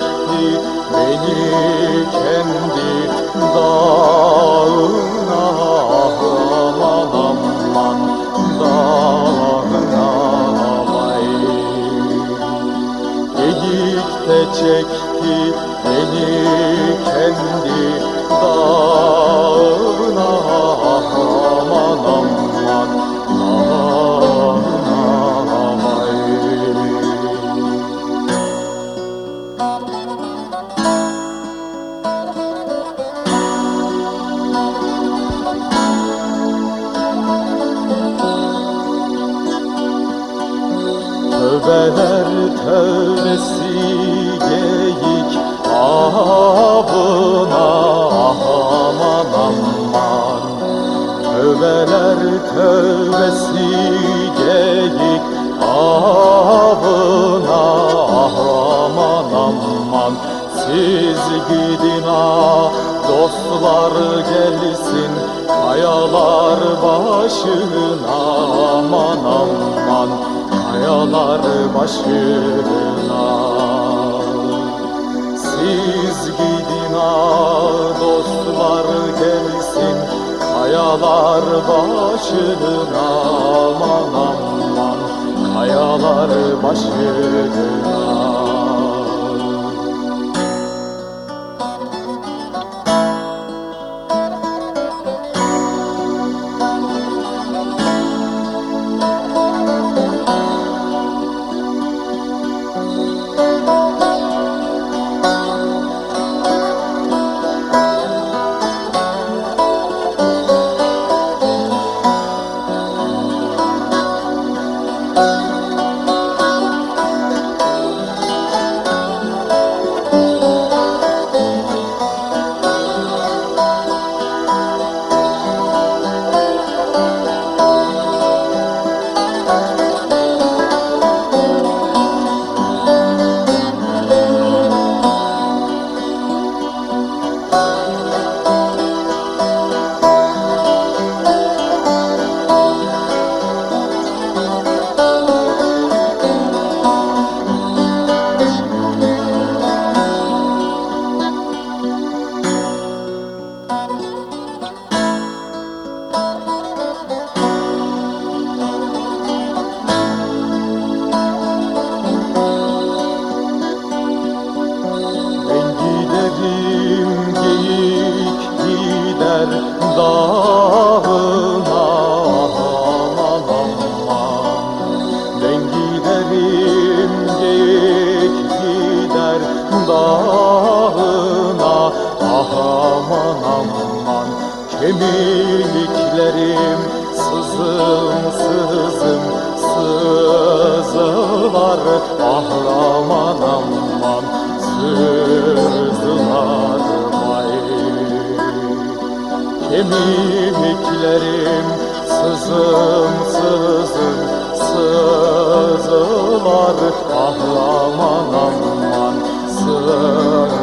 çekti beni kendi dağına aman aman dağına vay. Geyik çekti beni Tövbeler tövbesi geyik. Avına aman aman. Tövbeler tövbesi geyik. Avına aman aman. Siz gidin ha dostlar gelsin. Kayalar başına aman aman Kayalar başına. Siz gidin ha dostlar gelsin Kayalar başına. Aman aman Kayalar başına dağına. Aman aman Ben giderim geyik gider dağına. Aman aman Kemiklerim sızım sızım sızılar. Ah aman aman sızılar Kemiklerim sızım sızım sızılar. Ah aman aman sızım.